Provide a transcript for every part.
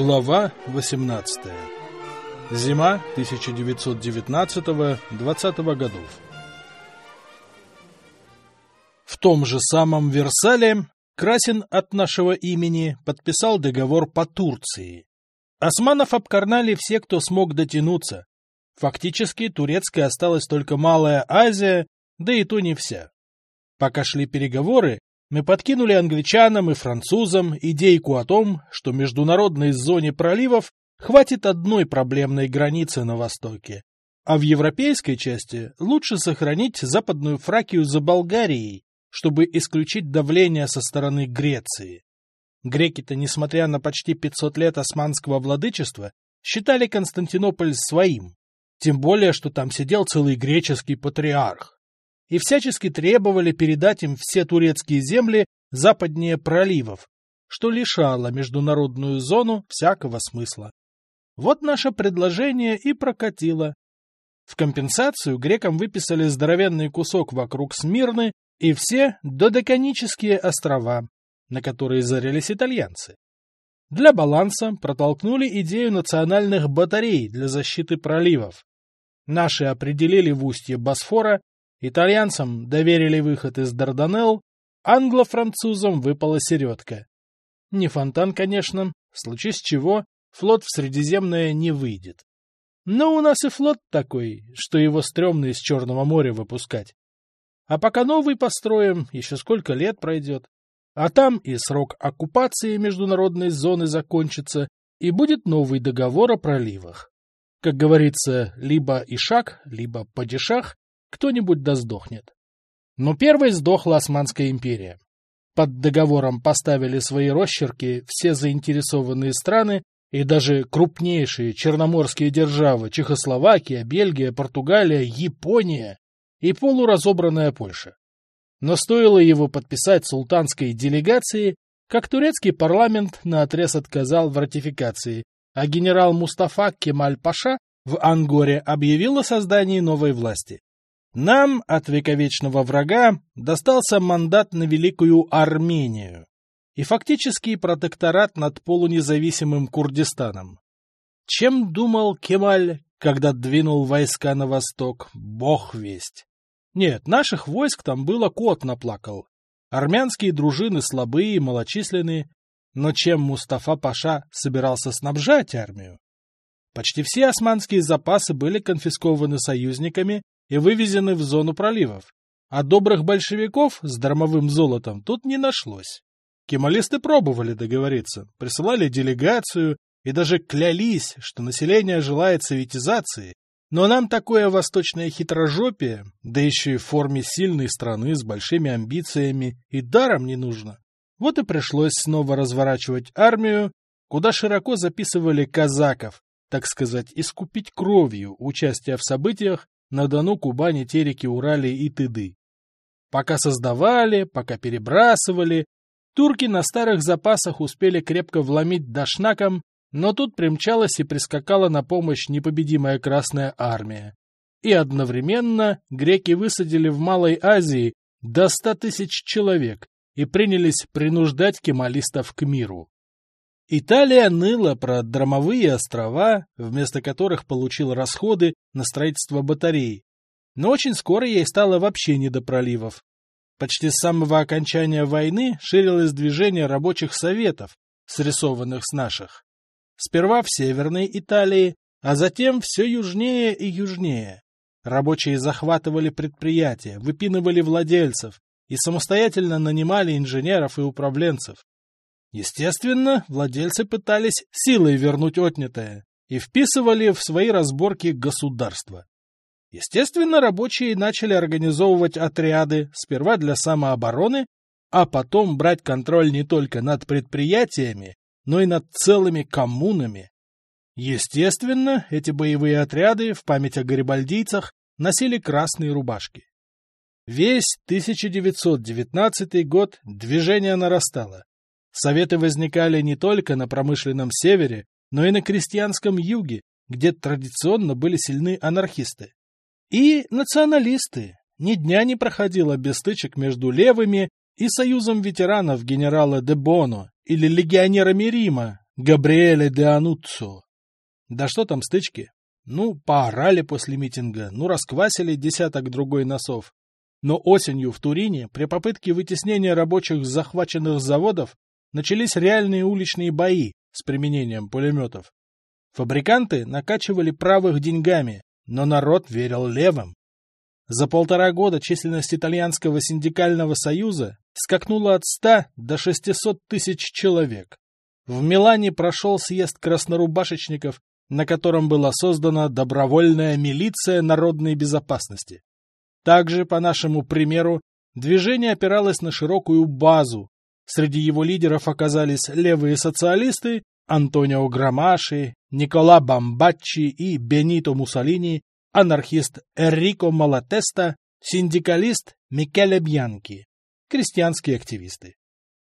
Глава 18. Зима 1919-20 годов. В том же самом Версале Красин от нашего имени подписал договор по Турции. Османов обкарнали все, кто смог дотянуться. Фактически турецкой осталась только Малая Азия, да и то не вся. Пока шли переговоры, мы подкинули англичанам и французам идейку о том, что международной зоне проливов хватит одной проблемной границы на востоке, а в европейской части лучше сохранить западную Фракию за Болгарией, чтобы исключить давление со стороны Греции. Греки-то, несмотря на почти 500 лет османского владычества, считали Константинополь своим, тем более, что там сидел целый греческий патриарх и всячески требовали передать им все турецкие земли западнее проливов, что лишало международную зону всякого смысла. Вот наше предложение и прокатило. В компенсацию грекам выписали здоровенный кусок вокруг Смирны и все додеканические острова, на которые зарились итальянцы. Для баланса протолкнули идею национальных батарей для защиты проливов. Наши определили в устье Босфора Итальянцам доверили выход из Дарданелл, англо-французам выпала середка. Не фонтан, конечно, в случае с чего флот в Средиземное не выйдет. Но у нас и флот такой, что его стрёмно из Черного моря выпускать. А пока новый построим, еще сколько лет пройдет. А там и срок оккупации международной зоны закончится, и будет новый договор о проливах. Как говорится, либо ишак, либо падишах, кто-нибудь да сдохнет. Но первой сдохла Османская империя. Под договором поставили свои росчерки все заинтересованные страны и даже крупнейшие черноморские державы Чехословакия, Бельгия, Португалия, Япония и полуразобранная Польша. Но стоило его подписать султанской делегации, как турецкий парламент наотрез отказал в ратификации, а генерал Мустафа Кемаль-Паша в Ангоре объявил о создании новой власти. Нам от вековечного врага достался мандат на Великую Армению и фактический протекторат над полунезависимым Курдистаном. Чем думал Кемаль, когда двинул войска на восток, бог весть. Нет, наших войск там было кот наплакал. Армянские дружины слабые и малочисленные, но чем Мустафа Паша собирался снабжать армию? Почти все османские запасы были конфискованы союзниками и вывезены в зону проливов. А добрых большевиков с дармовым золотом тут не нашлось. Кемалисты пробовали договориться, присылали делегацию и даже клялись, что население желает советизации, но нам такое восточное хитрожопие, да еще и в форме сильной страны с большими амбициями, и даром не нужно. Вот и пришлось снова разворачивать армию, куда широко записывали казаков, так сказать, искупить кровью участие в событиях, на Дону, Кубани, Тереке, Урале и Тыды. Пока создавали, пока перебрасывали, турки на старых запасах успели крепко вломить дошнаком, но тут примчалась и прискакала на помощь непобедимая Красная Армия. И одновременно греки высадили в Малой Азии до ста тысяч человек и принялись принуждать кемалистов к миру. Италия ныла про драмовые острова, вместо которых получила расходы на строительство батарей. Но очень скоро ей стало вообще не до проливов. Почти с самого окончания войны ширилось движение рабочих советов, срисованных с наших. Сперва в Северной Италии, а затем все южнее и южнее. Рабочие захватывали предприятия, выпинывали владельцев и самостоятельно нанимали инженеров и управленцев. Естественно, владельцы пытались силой вернуть отнятое и вписывали в свои разборки государства. Естественно, рабочие начали организовывать отряды сперва для самообороны, а потом брать контроль не только над предприятиями, но и над целыми коммунами. Естественно, эти боевые отряды в память о гарибальдийцах носили красные рубашки. Весь 1919 год движение нарастало. Советы возникали не только на промышленном севере, но и на крестьянском юге, где традиционно были сильны анархисты. И националисты. Ни дня не проходило без стычек между левыми и союзом ветеранов генерала де Боно или легионерами Рима, Габриэле де Ануццо. Да что там стычки? Ну, поорали после митинга, ну, расквасили десяток другой носов. Но осенью в Турине при попытке вытеснения рабочих с захваченных заводов начались реальные уличные бои с применением пулеметов. Фабриканты накачивали правых деньгами, но народ верил левым. За полтора года численность итальянского синдикального союза скакнула от 100 до 600 тысяч человек. В Милане прошел съезд краснорубашечников, на котором была создана добровольная милиция народной безопасности. Также, по нашему примеру, движение опиралось на широкую базу. Среди его лидеров оказались левые социалисты Антонио Грамаши, Никола Бамбаччи и Бенито Муссолини, анархист Эррико Малатеста, синдикалист Микеле Бьянки, крестьянские активисты.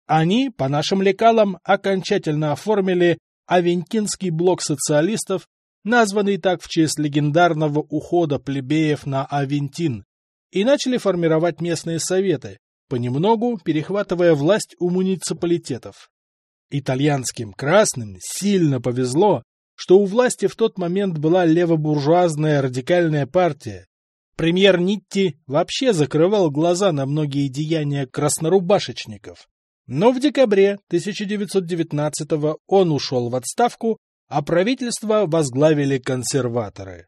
Они, по нашим лекалам, окончательно оформили Авентинский блок социалистов, названный так в честь легендарного ухода плебеев на Авентин, и начали формировать местные советы, понемногу перехватывая власть у муниципалитетов. Итальянским красным сильно повезло, что у власти в тот момент была левобуржуазная радикальная партия. Премьер Нитти вообще закрывал глаза на многие деяния краснорубашечников. Но в декабре 1919 он ушел в отставку, а правительство возглавили консерваторы.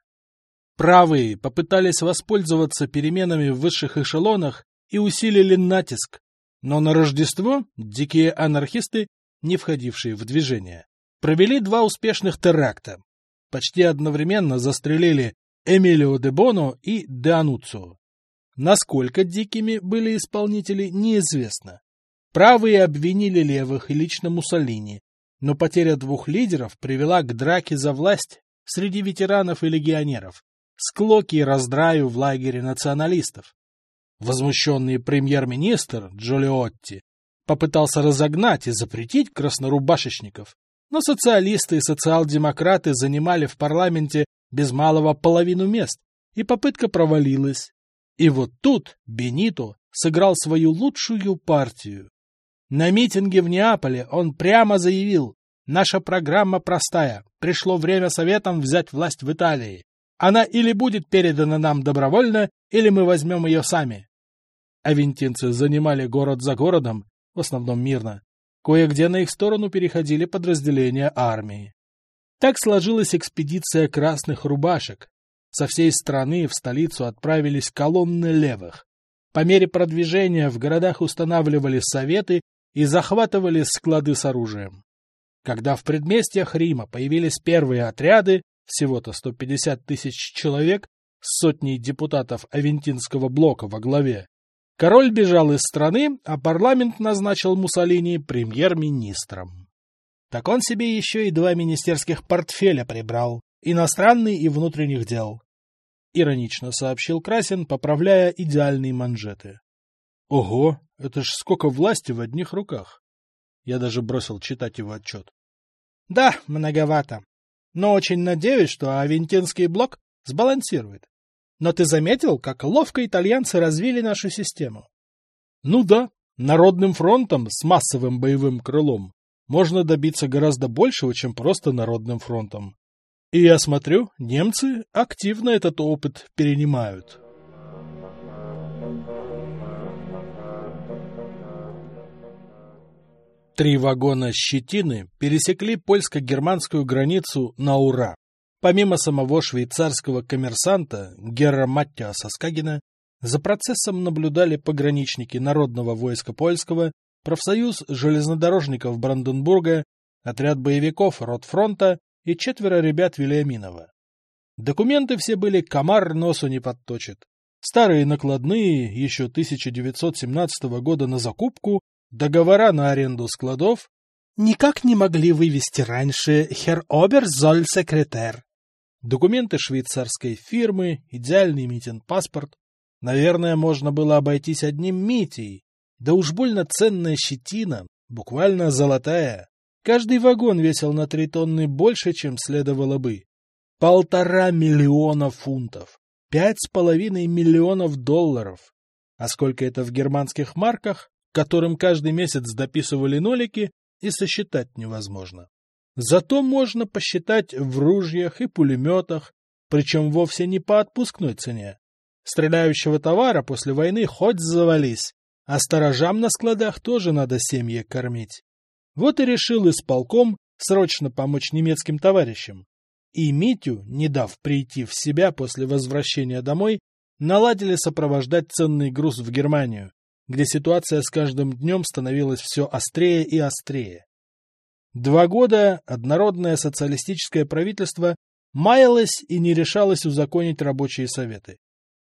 Правые попытались воспользоваться переменами в высших эшелонах и усилили натиск, но на Рождество дикие анархисты, не входившие в движение, провели два успешных теракта. Почти одновременно застрелили Эмилио де Боно и де Ануццо. Насколько дикими были исполнители, неизвестно. Правые обвинили левых и лично Муссолини, но потеря двух лидеров привела к драке за власть среди ветеранов и легионеров, склоки и раздраю в лагере националистов. Возмущенный премьер-министр Джолиотти попытался разогнать и запретить краснорубашечников, но социалисты и социал-демократы занимали в парламенте без малого половину мест, и попытка провалилась. И вот тут Бенито сыграл свою лучшую партию. На митинге в Неаполе он прямо заявил, наша программа простая, пришло время советам взять власть в Италии. Она или будет передана нам добровольно, или мы возьмем ее сами. Авентинцы занимали город за городом, в основном мирно. Кое-где на их сторону переходили подразделения армии. Так сложилась экспедиция красных рубашек. Со всей страны в столицу отправились колонны левых. По мере продвижения в городах устанавливали советы и захватывали склады с оружием. Когда в предместьях Рима появились первые отряды, всего-то 150 тысяч человек, с сотней депутатов Авентинского блока во главе, король бежал из страны, а парламент назначил Муссолини премьер-министром. Так он себе еще и два министерских портфеля прибрал, иностранный и внутренних дел. Иронично сообщил Красин, поправляя идеальные манжеты. Ого, это ж сколько власти в одних руках. Я даже бросил читать его отчет. Да, многовато. Но очень надеюсь, что Авентинский блок сбалансирует. Но ты заметил, как ловко итальянцы развили нашу систему? Ну да, народным фронтом с массовым боевым крылом можно добиться гораздо большего, чем просто народным фронтом. И я смотрю, немцы активно этот опыт перенимают. Три вагона щетины пересекли польско-германскую границу на ура. Помимо самого швейцарского коммерсанта Герра Маттиаса Скагина, за процессом наблюдали пограничники Народного войска польского, профсоюз железнодорожников Бранденбурга, отряд боевиков Ротфронта и четверо ребят Вильяминова. Документы все были комар носу не подточит. Старые накладные еще 1917 года на закупку Договора на аренду складов никак не могли вывести раньше Хер Оберзоль-секретер. Документы швейцарской фирмы, идеальный Митин-паспорт. Наверное, можно было обойтись одним Митей. Да уж больно ценная щетина, буквально золотая. Каждый вагон весил на три тонны больше, чем следовало бы. Полтора миллиона фунтов. Пять с половиной миллионов долларов. А сколько это в германских марках, которым каждый месяц дописывали нолики, и сосчитать невозможно. Зато можно посчитать в ружьях и пулеметах, причем вовсе не по отпускной цене. Стреляющего товара после войны хоть завались, а сторожам на складах тоже надо семьи кормить. Вот и решил исполком срочно помочь немецким товарищам. И Митю, не дав прийти в себя после возвращения домой, наладили сопровождать ценный груз в Германию, где ситуация с каждым днем становилась все острее и острее. Два года однородное социалистическое правительство маялось и не решалось узаконить рабочие советы.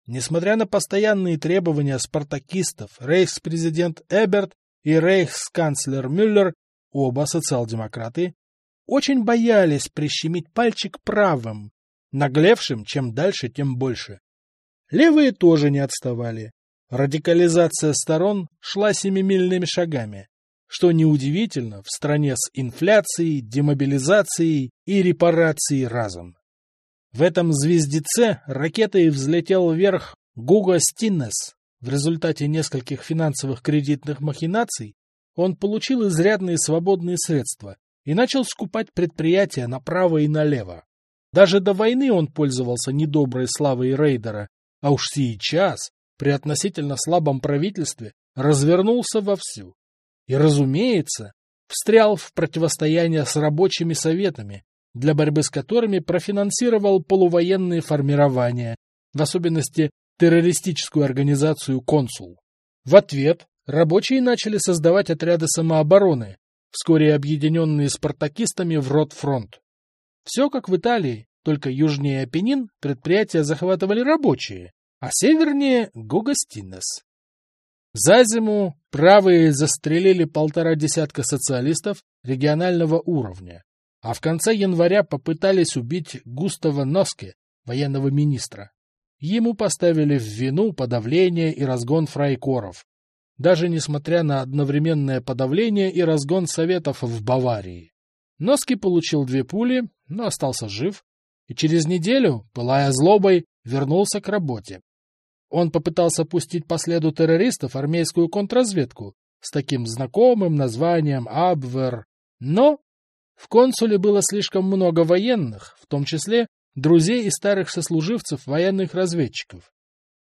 Несмотря на постоянные требования спартакистов, рейхспрезидент Эберт и рейхсканцлер Мюллер, оба социал-демократы, очень боялись прищемить пальчик правым, наглевшим чем дальше, тем больше. Левые тоже не отставали. Радикализация сторон шла семимильными шагами, что неудивительно в стране с инфляцией, демобилизацией и репарацией разом. В этом звездеце ракетой взлетел вверх Гуго Стиннес. В результате нескольких финансовых кредитных махинаций он получил изрядные свободные средства и начал скупать предприятия направо и налево. Даже до войны он пользовался недоброй славой рейдера, а уж сейчас при относительно слабом правительстве развернулся вовсю. И, разумеется, встрял в противостояние с рабочими советами, для борьбы с которыми профинансировал полувоенные формирования, в особенности террористическую организацию «Консул». В ответ рабочие начали создавать отряды самообороны, вскоре объединенные спартакистами в Ротфронт. Все как в Италии, только южнее Апеннин предприятия захватывали рабочие, а севернее — Гугастинес. За зиму правые застрелили полтора десятка социалистов регионального уровня, а в конце января попытались убить Густава Носке, военного министра. Ему поставили в вину подавление и разгон фрайкоров, даже несмотря на одновременное подавление и разгон советов в Баварии. Носки получил две пули, но остался жив, и через неделю, пылая злобой, вернулся к работе. Он попытался пустить по следу террористов армейскую контрразведку с таким знакомым названием Абвер, но в консуле было слишком много военных, в том числе друзей и старых сослуживцев военных разведчиков.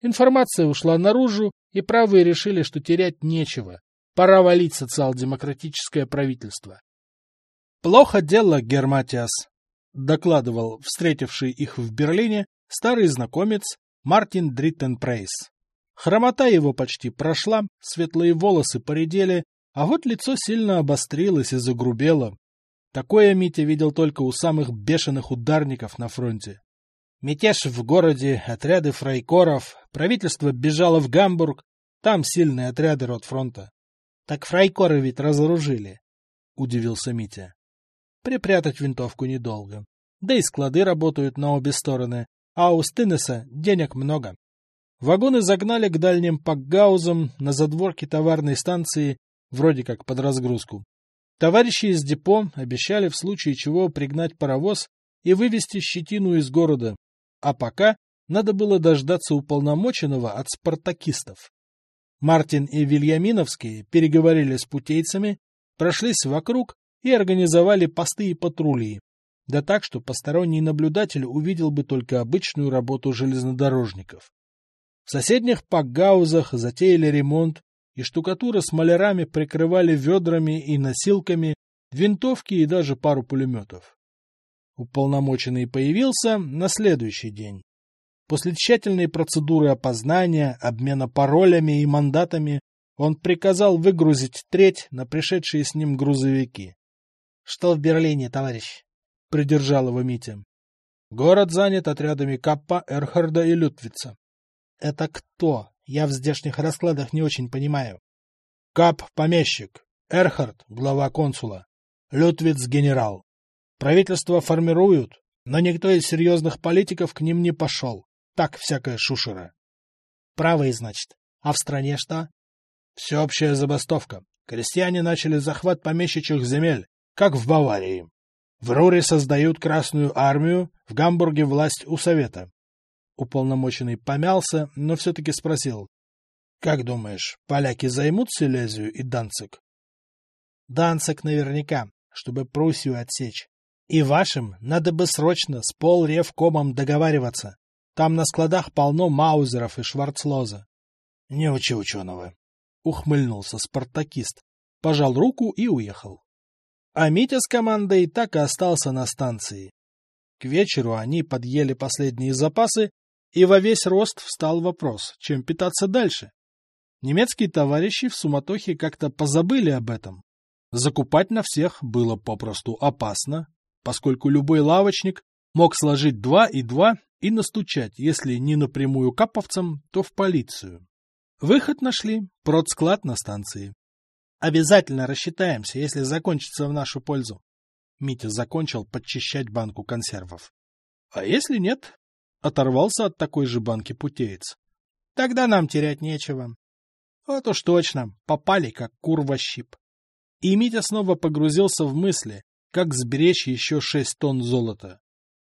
Информация ушла наружу, и правые решили, что терять нечего. Пора валить социал-демократическое правительство. «Плохо дело, Герматиас», — докладывал встретивший их в Берлине старый знакомец Мартин Дриттенпрейс. Хромота его почти прошла, светлые волосы поредели, а вот лицо сильно обострилось и загрубело. Такое Митя видел только у самых бешеных ударников на фронте. Мятеж в городе, отряды фрайкоров, правительство бежало в Гамбург, там сильные отряды ротфронта. Так фрайкоры ведь разоружили, — удивился Митя. Припрятать винтовку недолго. Да и склады работают на обе стороны, а у Стынеса денег много. Вагоны загнали к дальним пакгаузам на задворке товарной станции, вроде как под разгрузку. Товарищи из депо обещали в случае чего пригнать паровоз и вывести щетину из города, а пока надо было дождаться уполномоченного от спартакистов. Мартин и Вильяминовские переговорили с путейцами, прошлись вокруг и организовали посты и патрули, да так, что посторонний наблюдатель увидел бы только обычную работу железнодорожников. В соседних пакгаузах затеяли ремонт, и штукатура с малярами прикрывали ведрами и носилками, винтовки и даже пару пулеметов. Уполномоченный появился на следующий день. После тщательной процедуры опознания, обмена паролями и мандатами, он приказал выгрузить треть на пришедшие с ним грузовики. — Что в Берлине, товарищ? — придержал его Митя. Город занят отрядами Каппа, Эрхарда и Лютвица. — Это кто? Я в здешних раскладах не очень понимаю. Кап — помещик, Эрхард — глава консула, Лютвиц — генерал. Правительство формируют, но никто из серьезных политиков к ним не пошел. Так всякая шушера. Правые, значит. А в стране что? Всеобщая забастовка. Крестьяне начали захват помещичьих земель, как в Баварии. В Руре создают Красную армию, в Гамбурге власть у Совета. Уполномоченный помялся, но все-таки спросил. — Как думаешь, поляки займут Силезию и Данцик? — Данцик наверняка. чтобы Пруссию отсечь. И вашим надо бы срочно с полревкомом договариваться. Там на складах полно маузеров и шварцлоза. — Не учи ученого, — ухмыльнулся спартакист, пожал руку и уехал. А Митя с командой так и остался на станции. К вечеру они подъели последние запасы, и во весь рост встал вопрос, чем питаться дальше. Немецкие товарищи в суматохе как-то позабыли об этом. Закупать на всех было попросту опасно, поскольку любой лавочник мог сложить два и два и настучать, если не напрямую каповцам, то в полицию. Выход нашли, продсклад на станции. Обязательно рассчитаемся, если закончится в нашу пользу. Митя закончил подчищать банку консервов. А если нет? Оторвался от такой же банки путеец. Тогда нам терять нечего. Вот уж точно, попали, как кур щип. И Митя снова погрузился в мысли, как сберечь еще шесть тонн золота.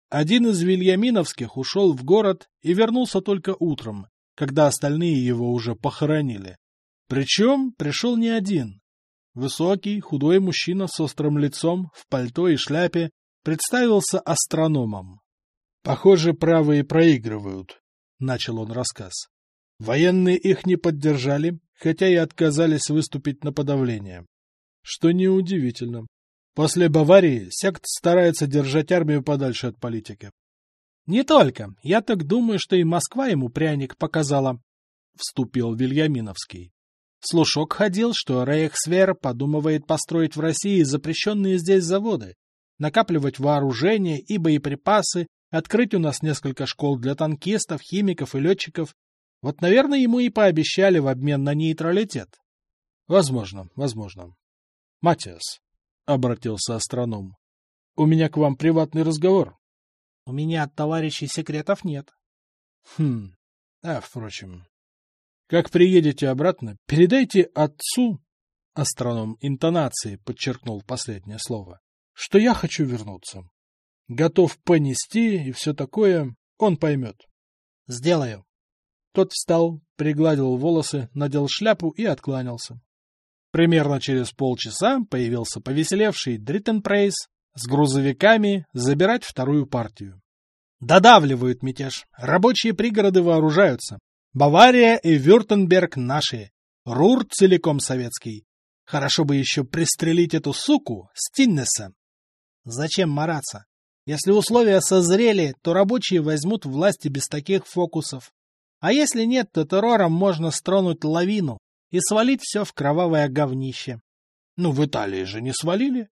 Один из вильяминовских ушел в город и вернулся только утром, когда остальные его уже похоронили. Причем пришел не один. Высокий, худой мужчина с острым лицом, в пальто и шляпе, представился астрономом. «Похоже, правые проигрывают», — начал он рассказ. «Военные их не поддержали, хотя и отказались выступить на подавление. Что неудивительно. После Баварии сект старается держать армию подальше от политики. «Не только. Я так думаю, что и Москва ему пряник показала», — вступил Вильяминовский. Слушок ходил, что Рейхсвер подумывает построить в России запрещенные здесь заводы, накапливать вооружение и боеприпасы, открыть у нас несколько школ для танкистов, химиков и летчиков. Вот, наверное, ему и пообещали в обмен на нейтралитет. Возможно, возможно. Матиас, — обратился астроном, — у меня к вам приватный разговор. У меня от товарищей секретов нет. Хм, а, впрочем, как приедете обратно, передайте отцу, астроном интонации подчеркнул последнее слово, что я хочу вернуться. Готов понести и все такое, он поймет. Сделаю. Тот встал, пригладил волосы, надел шляпу и откланялся. Примерно через полчаса появился повеселевший Дриттенпрейс с грузовиками забирать вторую партию. Додавливают мятеж. Рабочие пригороды вооружаются. Бавария и Вюртемберг наши. Рур целиком советский. Хорошо бы еще пристрелить эту суку, Стиннеса. Зачем мараться? Если условия созрели, то рабочие возьмут власти без таких фокусов. А если нет, то террором можно стронуть лавину и свалить все в кровавое говнище. Ну, в Италии же не свалили.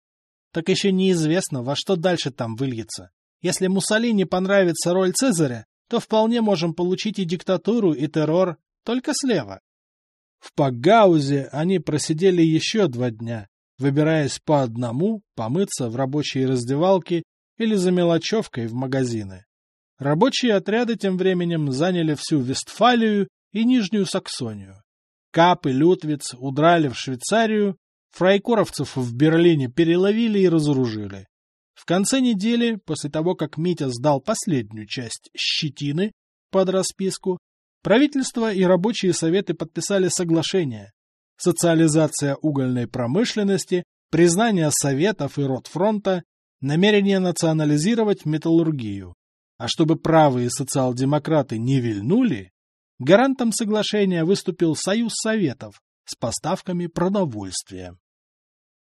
Так еще неизвестно, во что дальше там выльется. Если Муссолини понравится роль Цезаря, то вполне можем получить и диктатуру, и террор, только слева. В Пагаузе они просидели еще два дня, выбираясь по одному помыться в рабочие раздевалки или за мелочевкой в магазины. Рабочие отряды тем временем заняли всю Вестфалию и Нижнюю Саксонию. Кап и Лютвиц удрали в Швейцарию, фрайкоровцев в Берлине переловили и разоружили. Конце недели, после того, как Митя сдал последнюю часть «щетины» под расписку, правительство и рабочие советы подписали соглашение. Социализация угольной промышленности, признание советов и ротфронта, намерение национализировать металлургию. А чтобы правые социал-демократы не вильнули, гарантом соглашения выступил Союз Советов с поставками продовольствия.